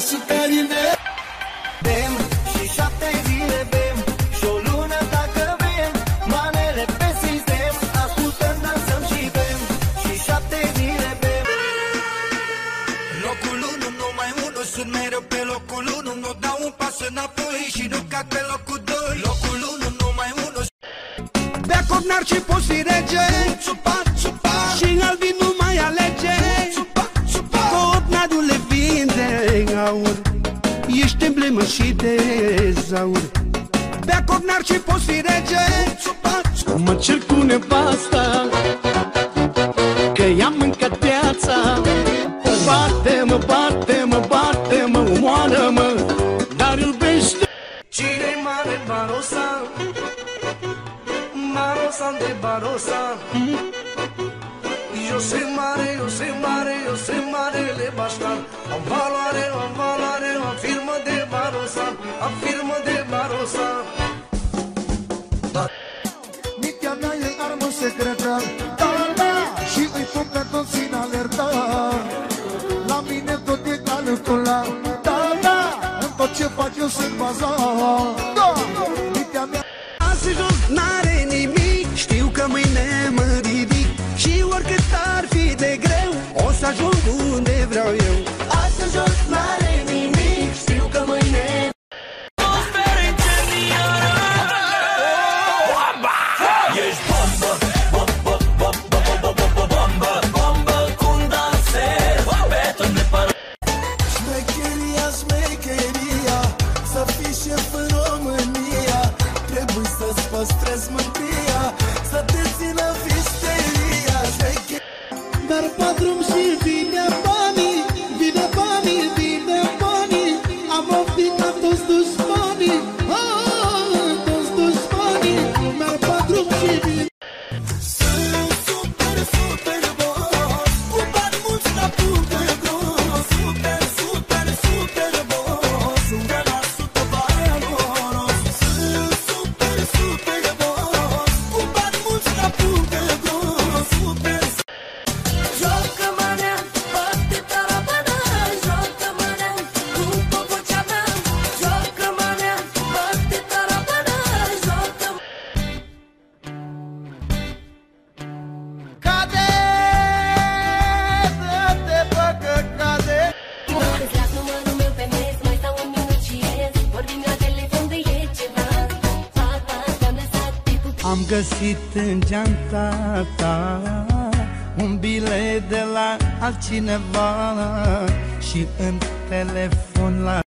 suterine Bem și șapte zile bem Și o lună dacă bem Manele pe sistem Ascultăm, dansăm și bem Și șapte zile bem Locul 1, numai 1 Sunt mereu pe locul 1 Nu dau un pas înapoi Și nu cad pe locul 2 Locul 1, numai 1 Bea cognar și poți fi rege Țupa, țupa Și albi nu mai alege și de zaur. Bea cognar și poți fi rege. Țupa, țupa Mă cer cu nevasta Că i-am mâncat viața Bate-mă, bate-mă, bate-mă, omoară-mă Dar iubește Cine mare Barosa? Barosa de Barosa. Eu sunt mare, eu sunt mare, eu sunt marele baștan Am valoare, am valoare, am firmă de Barosa Am firmă de Barosa Mintea mea e armă secretă Da, da Și îi pun pe toți în alertă. La mine tot e calculat Da, da În tot ce fac eu sunt bazat Da Mintea mea. Azi jos n-are Dar pe drum și Am găsit în geanta ta Un bilet de la altcineva Și în telefon la